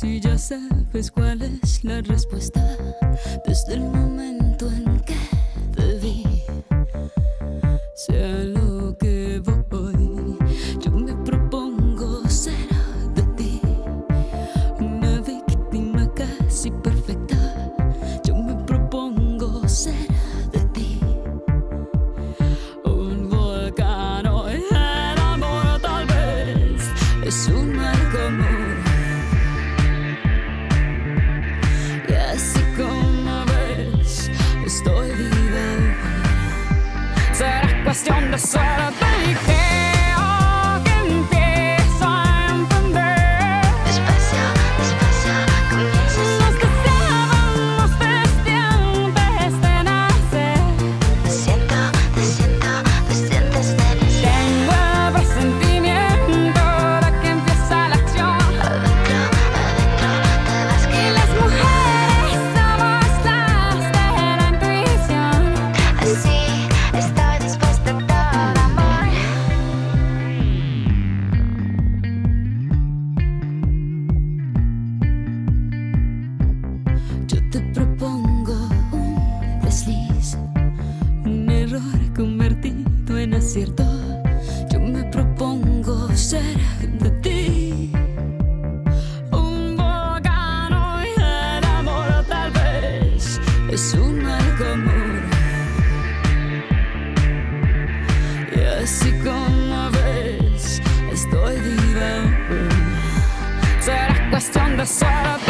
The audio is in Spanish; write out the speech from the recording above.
Si ya sabes cuál es la respuesta desde el momento en que te vi. Sea lo que voy, yo me propongo ser de ti. Una víctima casi perfecta. Yo me propongo ser es un mal común. Estoy viva. Será cuestión de suerte te propongo un desliz, un error convertido en acierto. Yo me propongo ser de ti. Un volcán y el amor tal vez es un mal común. Y así como ves, estoy viva. Será cuestión de suerte